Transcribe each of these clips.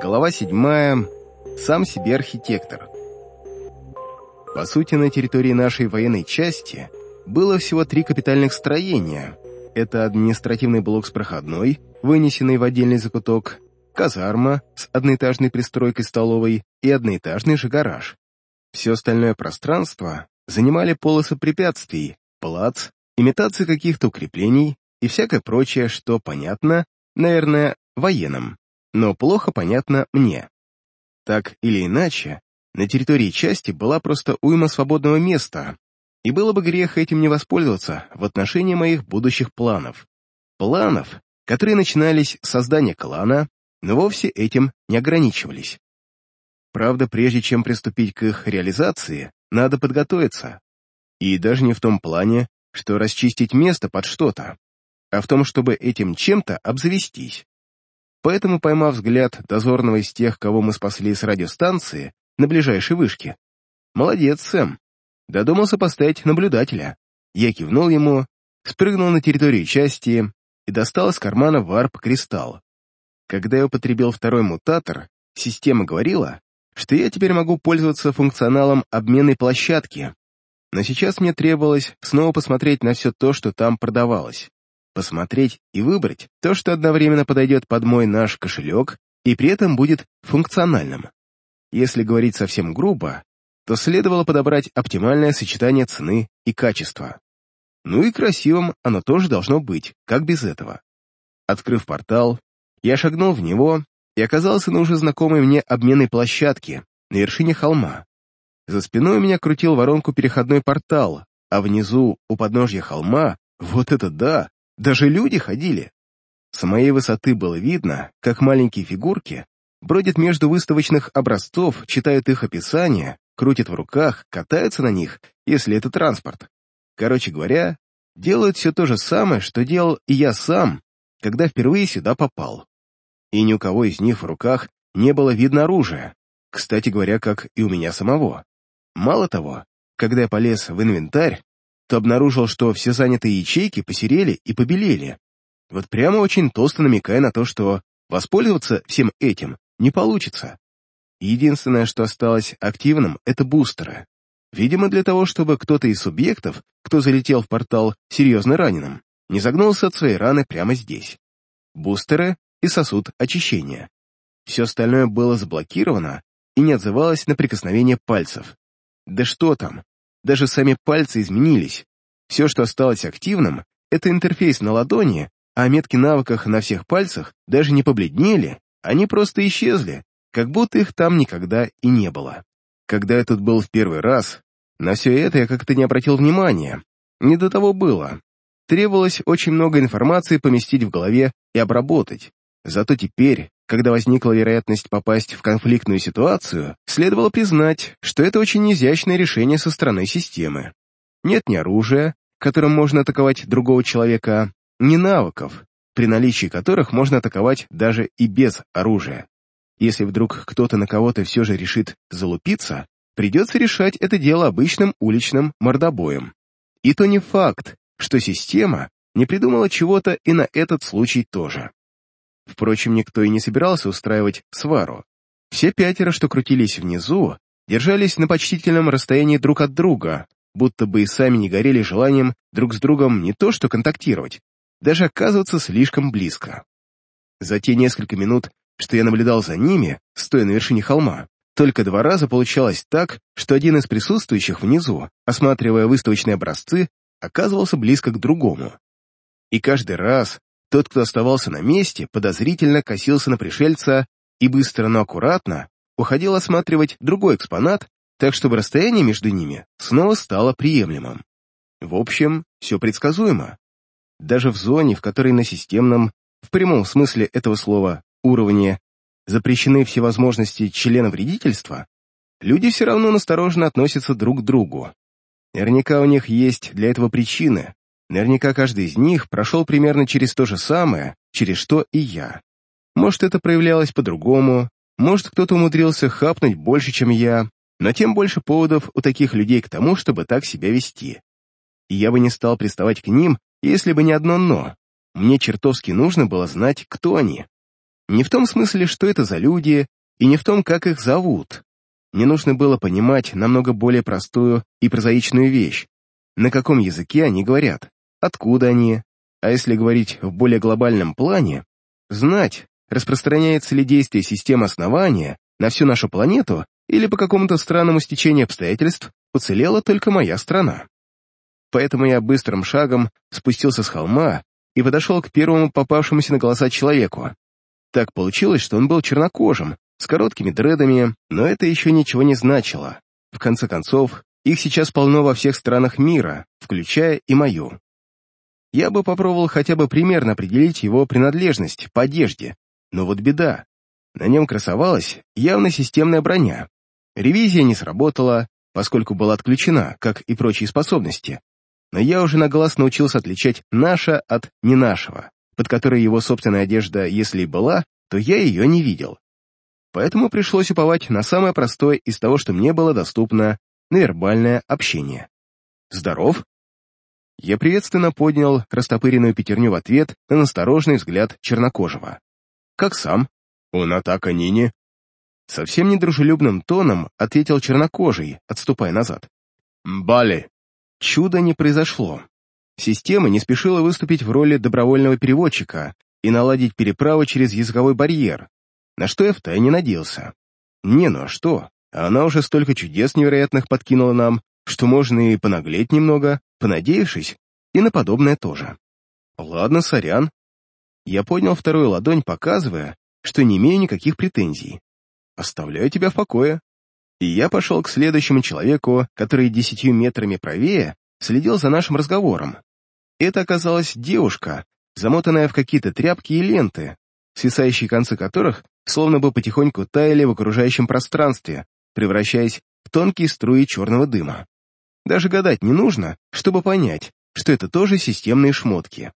Глава седьмая. Сам себе архитектор. По сути, на территории нашей военной части было всего три капитальных строения. Это административный блок с проходной, вынесенный в отдельный закуток, казарма с одноэтажной пристройкой столовой и одноэтажный же гараж. Все остальное пространство занимали полосы препятствий, плац, имитации каких-то укреплений и всякое прочее, что понятно, наверное, военным, но плохо понятно мне. Так или иначе, на территории части была просто уйма свободного места, и было бы грех этим не воспользоваться в отношении моих будущих планов. Планов, которые начинались с создания клана, но вовсе этим не ограничивались. Правда, прежде чем приступить к их реализации, надо подготовиться. И даже не в том плане, что расчистить место под что-то, а в том, чтобы этим чем-то обзавестись. Поэтому, поймав взгляд дозорного из тех, кого мы спасли с радиостанции, на ближайшей вышке, «Молодец, Сэм!» Додумался поставить наблюдателя. Я кивнул ему, спрыгнул на территорию части и достал из кармана варп-кристалл. Когда я употребил второй мутатор, система говорила, что я теперь могу пользоваться функционалом обменной площадки, но сейчас мне требовалось снова посмотреть на все то, что там продавалось. Посмотреть и выбрать то, что одновременно подойдет под мой наш кошелек и при этом будет функциональным. Если говорить совсем грубо, то следовало подобрать оптимальное сочетание цены и качества. Ну и красивым оно тоже должно быть, как без этого. Открыв портал, я шагнул в него и оказался на уже знакомой мне обменной площадке на вершине холма. За спиной у меня крутил воронку переходной портал, а внизу, у подножья холма, вот это да, даже люди ходили. С моей высоты было видно, как маленькие фигурки бродят между выставочных образцов, читают их описания, крутят в руках, катаются на них, если это транспорт. Короче говоря, делают все то же самое, что делал и я сам, когда впервые сюда попал. И ни у кого из них в руках не было видно оружия, кстати говоря, как и у меня самого. Мало того, когда я полез в инвентарь, то обнаружил, что все занятые ячейки посерели и побелели. Вот прямо очень толсто намекая на то, что воспользоваться всем этим не получится. Единственное, что осталось активным, это бустеры. Видимо, для того, чтобы кто-то из субъектов, кто залетел в портал серьезно раненым, не загнулся от своей раны прямо здесь. Бустеры и сосуд очищения. Все остальное было заблокировано и не отзывалось на прикосновение пальцев. Да что там, даже сами пальцы изменились. Все, что осталось активным, это интерфейс на ладони, а метки навыках на всех пальцах даже не побледнели, они просто исчезли, как будто их там никогда и не было. Когда я тут был в первый раз, на все это я как-то не обратил внимания. Не до того было. Требовалось очень много информации поместить в голове и обработать. Зато теперь, когда возникла вероятность попасть в конфликтную ситуацию, следовало признать, что это очень изящное решение со стороны системы. Нет ни оружия, которым можно атаковать другого человека, ни навыков, при наличии которых можно атаковать даже и без оружия. Если вдруг кто-то на кого-то все же решит залупиться, придется решать это дело обычным уличным мордобоем. И то не факт, что система не придумала чего-то и на этот случай тоже. Впрочем, никто и не собирался устраивать свару. Все пятеро, что крутились внизу, держались на почтительном расстоянии друг от друга, будто бы и сами не горели желанием друг с другом не то что контактировать, даже оказываться слишком близко. За те несколько минут, что я наблюдал за ними, стоя на вершине холма, только два раза получалось так, что один из присутствующих внизу, осматривая выставочные образцы, оказывался близко к другому. И каждый раз тот, кто оставался на месте, подозрительно косился на пришельца и быстро, но аккуратно уходил осматривать другой экспонат, так чтобы расстояние между ними снова стало приемлемым. В общем, все предсказуемо. Даже в зоне, в которой на системном, в прямом смысле этого слова, уровне запрещены все возможности члена вредительства, люди все равно настороженно относятся друг к другу. Наверняка у них есть для этого причины, Наверняка каждый из них прошел примерно через то же самое, через что и я. Может, это проявлялось по-другому, может, кто-то умудрился хапнуть больше, чем я, но тем больше поводов у таких людей к тому, чтобы так себя вести. И я бы не стал приставать к ним, если бы не одно «но». Мне чертовски нужно было знать, кто они. Не в том смысле, что это за люди, и не в том, как их зовут. Мне нужно было понимать намного более простую и прозаичную вещь. На каком языке они говорят, откуда они, а если говорить в более глобальном плане, знать, распространяется ли действие системы основания на всю нашу планету или по какому-то странному стечению обстоятельств уцелела только моя страна. Поэтому я быстрым шагом спустился с холма и подошел к первому попавшемуся на глаза человеку. Так получилось, что он был чернокожим, с короткими дредами, но это еще ничего не значило. В конце концов, их сейчас полно во всех странах мира, включая и мою. Я бы попробовал хотя бы примерно определить его принадлежность по одежде, но вот беда. На нем красовалась явно системная броня. Ревизия не сработала, поскольку была отключена, как и прочие способности. Но я уже на глаз научился отличать «наше» от «не нашего», под которой его собственная одежда, если и была, то я ее не видел. Поэтому пришлось уповать на самое простое из того, что мне было доступно, на вербальное общение. «Здоров?» Я приветственно поднял растопыренную пятерню в ответ на насторожный взгляд чернокожего. «Как сам?» «Он атака Нине?» Совсем недружелюбным тоном ответил чернокожий, отступая назад. «Бали!» Чудо не произошло. Система не спешила выступить в роли добровольного переводчика и наладить переправу через языковой барьер, на что я втайне надеялся. Не, ну а что? Она уже столько чудес невероятных подкинула нам, что можно и понаглеть немного, понадеявшись, и на подобное тоже. Ладно, сорян. Я поднял вторую ладонь, показывая, что не имею никаких претензий. Оставляю тебя в покое. И я пошел к следующему человеку, который десятью метрами правее следил за нашим разговором. Это оказалась девушка, замотанная в какие-то тряпки и ленты, свисающие концы которых словно бы потихоньку таяли в окружающем пространстве, превращаясь в тонкие струи черного дыма. Даже гадать не нужно, чтобы понять, что это тоже системные шмотки.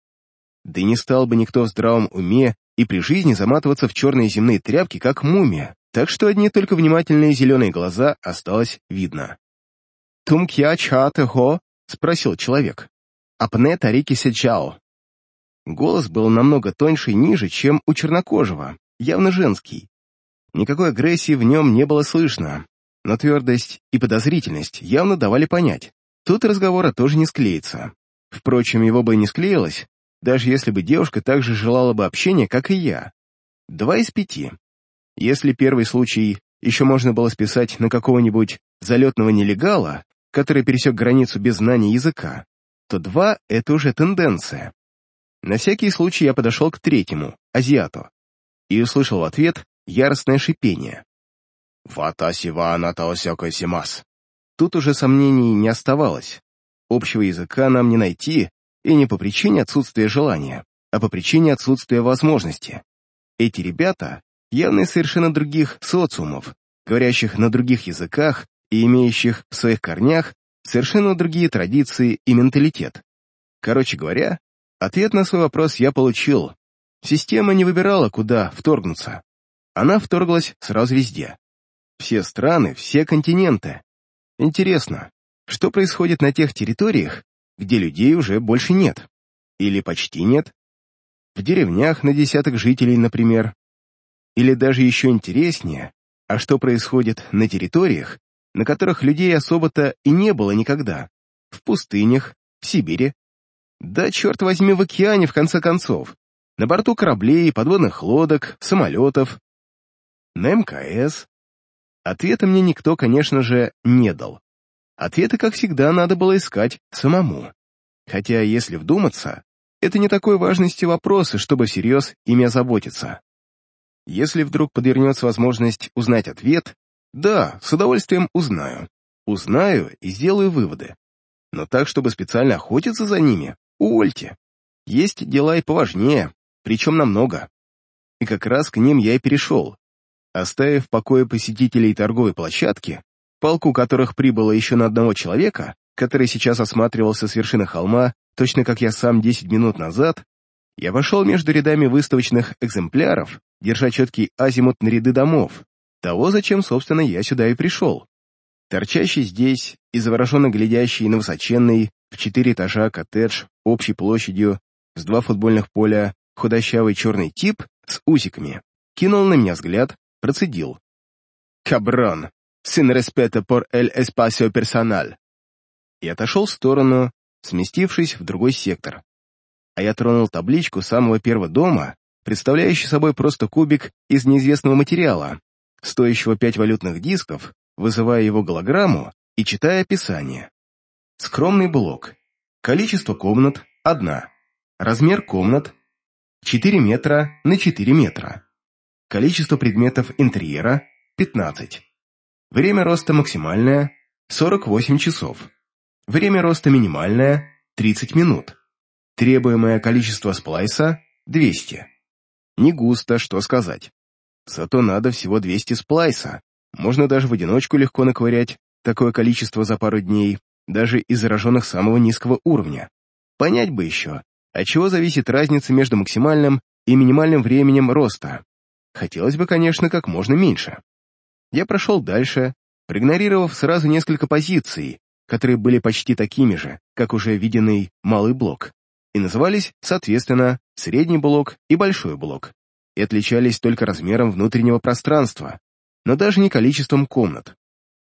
Да не стал бы никто в здравом уме и при жизни заматываться в черные земные тряпки, как мумия, так что одни только внимательные зеленые глаза осталось видно. «Тумкья ча хо?» — спросил человек. «Апне тарики сечао». Голос был намного тоньше и ниже, чем у чернокожего, явно женский. Никакой агрессии в нем не было слышно, но твердость и подозрительность явно давали понять. Тут разговора тоже не склеится. Впрочем, его бы и не склеилось, даже если бы девушка также желала бы общения, как и я. Два из пяти. Если первый случай еще можно было списать на какого-нибудь залетного нелегала, который пересек границу без знания языка, то два — это уже тенденция. На всякий случай я подошел к третьему, азиату, и услышал в ответ яростное шипение. «Ватаси ва анатаосякой симас». Тут уже сомнений не оставалось. Общего языка нам не найти, и не по причине отсутствия желания, а по причине отсутствия возможности. Эти ребята явно из совершенно других социумов, говорящих на других языках и имеющих в своих корнях совершенно другие традиции и менталитет. Короче говоря, ответ на свой вопрос я получил. Система не выбирала, куда вторгнуться. Она вторглась сразу везде. Все страны, все континенты. Интересно, что происходит на тех территориях, где людей уже больше нет? Или почти нет? В деревнях на десяток жителей, например. Или даже еще интереснее, а что происходит на территориях, на которых людей особо-то и не было никогда? В пустынях, в Сибири. Да, черт возьми, в океане, в конце концов. На борту кораблей, подводных лодок, самолетов. На МКС, Ответа мне никто, конечно же, не дал. Ответы, как всегда, надо было искать самому. Хотя, если вдуматься, это не такой важности вопросы, чтобы всерьез ими озаботиться. Если вдруг подвернется возможность узнать ответ, да, с удовольствием узнаю. Узнаю и сделаю выводы. Но так, чтобы специально охотиться за ними, увольте. Есть дела и поважнее, причем намного. И как раз к ним я и перешел, Оставив в покое посетителей торговой площадки, полку которых прибыло еще на одного человека, который сейчас осматривался с вершины холма, точно как я сам 10 минут назад, я вошел между рядами выставочных экземпляров, держа четкий азимут на ряды домов, того, зачем, собственно, я сюда и пришел. Торчащий здесь и завороженно глядящий на высоченный в четыре этажа коттедж общей площадью с два футбольных поля худощавый черный тип с усиками кинул на меня взгляд, процедил. «Каброн, сын респета por el espacio personal!» И отошел в сторону, сместившись в другой сектор. А я тронул табличку самого первого дома, представляющий собой просто кубик из неизвестного материала, стоящего пять валютных дисков, вызывая его голограмму и читая описание. Скромный блок. Количество комнат – одна. Размер комнат – 4 метра на 4 метра. Количество предметов интерьера – 15. Время роста максимальное – 48 часов. Время роста минимальное – 30 минут. Требуемое количество сплайса – 200. Не густо, что сказать. Зато надо всего 200 сплайса. Можно даже в одиночку легко наковырять такое количество за пару дней, даже из зараженных самого низкого уровня. Понять бы еще, от чего зависит разница между максимальным и минимальным временем роста. Хотелось бы, конечно, как можно меньше. Я прошел дальше, проигнорировав сразу несколько позиций, которые были почти такими же, как уже виденный малый блок, и назывались, соответственно, средний блок и большой блок, и отличались только размером внутреннего пространства, но даже не количеством комнат.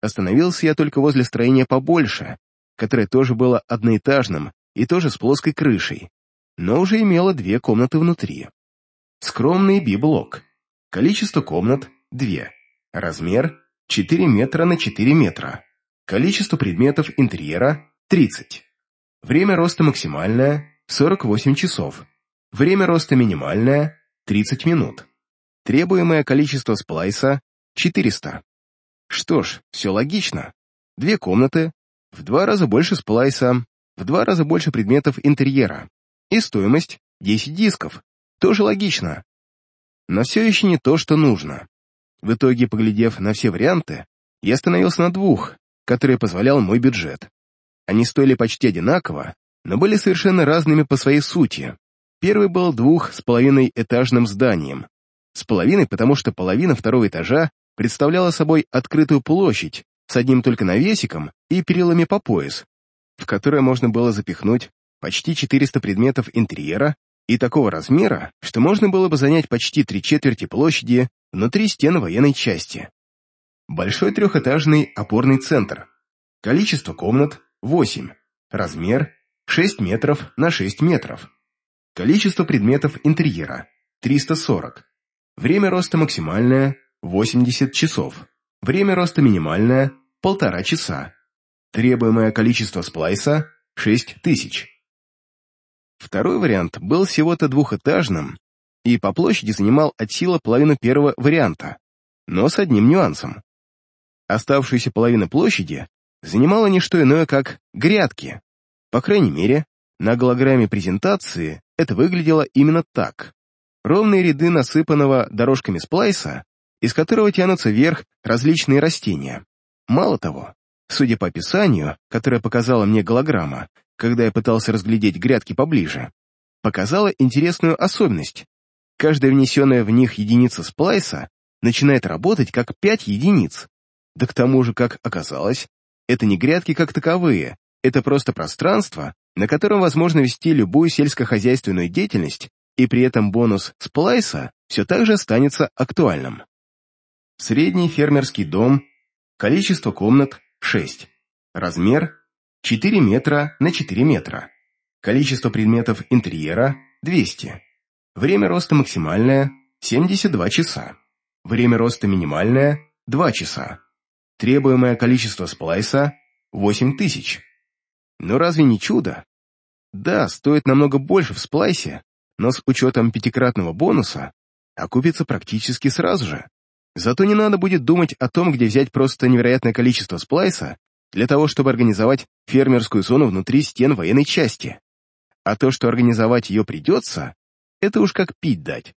Остановился я только возле строения побольше, которое тоже было одноэтажным и тоже с плоской крышей, но уже имело две комнаты внутри. Скромный би-блок. Количество комнат — две. Размер — 4 метра на 4 метра. Количество предметов интерьера — 30. Время роста максимальное — 48 часов. Время роста минимальное — 30 минут. Требуемое количество сплайса — 400. Что ж, все логично. Две комнаты, в два раза больше сплайса, в два раза больше предметов интерьера. И стоимость — 10 дисков. Тоже логично. Но все еще не то, что нужно. В итоге, поглядев на все варианты, я остановился на двух, которые позволял мой бюджет. Они стоили почти одинаково, но были совершенно разными по своей сути. Первый был двух с половиной этажным зданием. С половиной, потому что половина второго этажа представляла собой открытую площадь с одним только навесиком и перилами по пояс, в которое можно было запихнуть почти 400 предметов интерьера и такого размера, что можно было бы занять почти три четверти площади внутри стен военной части. Большой трехэтажный опорный центр. Количество комнат — 8. Размер — 6 метров на 6 метров. Количество предметов интерьера — 340. Время роста максимальное 80 часов. Время роста минимальное – полтора часа. Требуемое количество сплайса – 6000. Второй вариант был всего-то двухэтажным и по площади занимал от силы половину первого варианта, но с одним нюансом. Оставшуюся половину площади занимало не что иное, как грядки. По крайней мере, на голограмме презентации это выглядело именно так. Ровные ряды насыпанного дорожками сплайса из которого тянутся вверх различные растения. Мало того, судя по описанию, которое показала мне голограмма, когда я пытался разглядеть грядки поближе, показала интересную особенность. Каждая внесенная в них единица сплайса начинает работать как 5 единиц. Да к тому же, как оказалось, это не грядки как таковые, это просто пространство, на котором возможно вести любую сельскохозяйственную деятельность, и при этом бонус сплайса все так же останется актуальным. Средний фермерский дом, количество комнат – 6, размер – 4 метра на 4 метра, количество предметов интерьера – 200, время роста максимальное – 72 часа, время роста минимальное – 2 часа, требуемое количество сплайса – 8000. Но разве не чудо? Да, стоит намного больше в сплайсе, но с учетом пятикратного бонуса окупится практически сразу же. Зато не надо будет думать о том, где взять просто невероятное количество сплайса для того, чтобы организовать фермерскую зону внутри стен военной части. А то, что организовать ее придется, это уж как пить дать.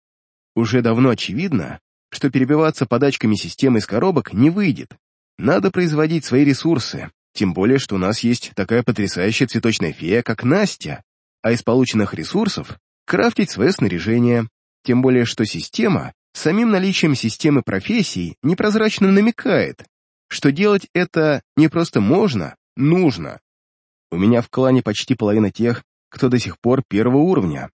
Уже давно очевидно, что перебиваться подачками системы из коробок не выйдет. Надо производить свои ресурсы, тем более, что у нас есть такая потрясающая цветочная фея, как Настя, а из полученных ресурсов крафтить свое снаряжение, тем более, что система самим наличием системы профессий непрозрачно намекает, что делать это не просто можно, нужно. У меня в клане почти половина тех, кто до сих пор первого уровня.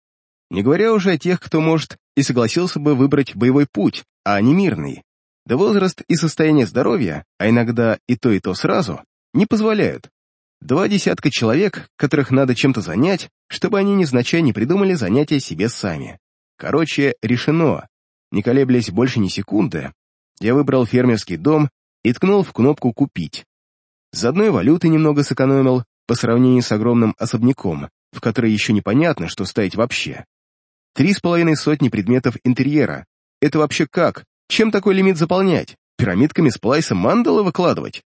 Не говоря уже о тех, кто может и согласился бы выбрать боевой путь, а не мирный. Да возраст и состояние здоровья, а иногда и то, и то сразу, не позволяют. Два десятка человек, которых надо чем-то занять, чтобы они невзначай не придумали занятия себе сами. Короче, решено. Не колеблясь больше ни секунды, я выбрал фермерский дом и ткнул в кнопку «Купить». Заодно и валюты немного сэкономил по сравнению с огромным особняком, в который еще непонятно, что ставить вообще. Три с половиной сотни предметов интерьера. Это вообще как? Чем такой лимит заполнять? Пирамидками с плайса мандалы выкладывать?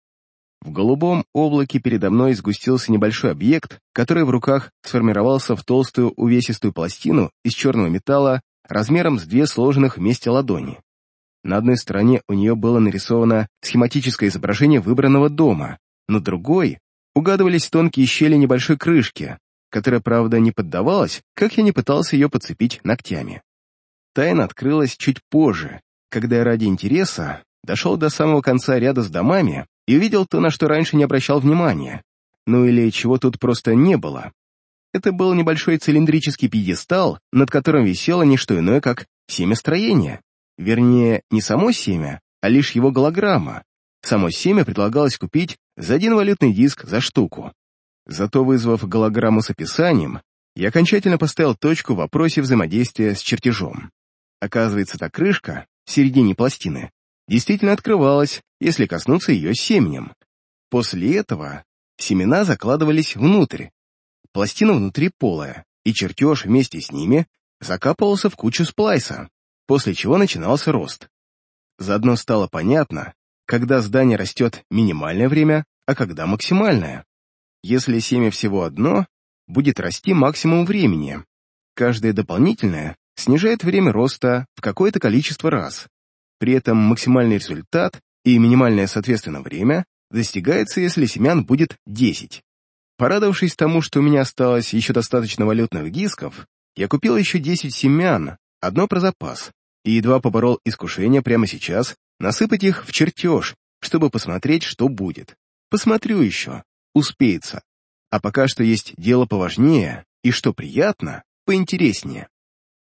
В голубом облаке передо мной сгустился небольшой объект, который в руках сформировался в толстую увесистую пластину из черного металла размером с две сложенных вместе ладони. На одной стороне у нее было нарисовано схематическое изображение выбранного дома, на другой угадывались тонкие щели небольшой крышки, которая, правда, не поддавалась, как я не пытался ее подцепить ногтями. Тайна открылась чуть позже, когда я ради интереса дошел до самого конца ряда с домами и увидел то, на что раньше не обращал внимания. Ну или чего тут просто не было. Это был небольшой цилиндрический пьедестал, над которым висело не что иное, как семя строения. Вернее, не само семя, а лишь его голограмма. Само семя предлагалось купить за один валютный диск за штуку. Зато, вызвав голограмму с описанием, я окончательно поставил точку в вопросе взаимодействия с чертежом. Оказывается, та крышка в середине пластины действительно открывалась, если коснуться ее семенем. После этого семена закладывались внутрь. Пластина внутри полая, и чертеж вместе с ними закапывался в кучу сплайса, после чего начинался рост. Заодно стало понятно, когда здание растет минимальное время, а когда максимальное. Если семя всего одно, будет расти максимум времени. Каждое дополнительное снижает время роста в какое-то количество раз. При этом максимальный результат и минимальное соответственно время достигается, если семян будет 10. Порадовавшись тому, что у меня осталось еще достаточно валютных дисков, я купил еще 10 семян, одно про запас, и едва поборол искушение прямо сейчас насыпать их в чертеж, чтобы посмотреть, что будет. Посмотрю еще, успеется. А пока что есть дело поважнее и, что приятно, поинтереснее.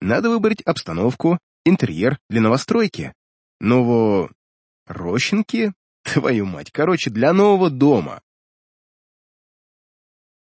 Надо выбрать обстановку, интерьер для новостройки. Ново... Рощенки? Твою мать, короче, для нового дома.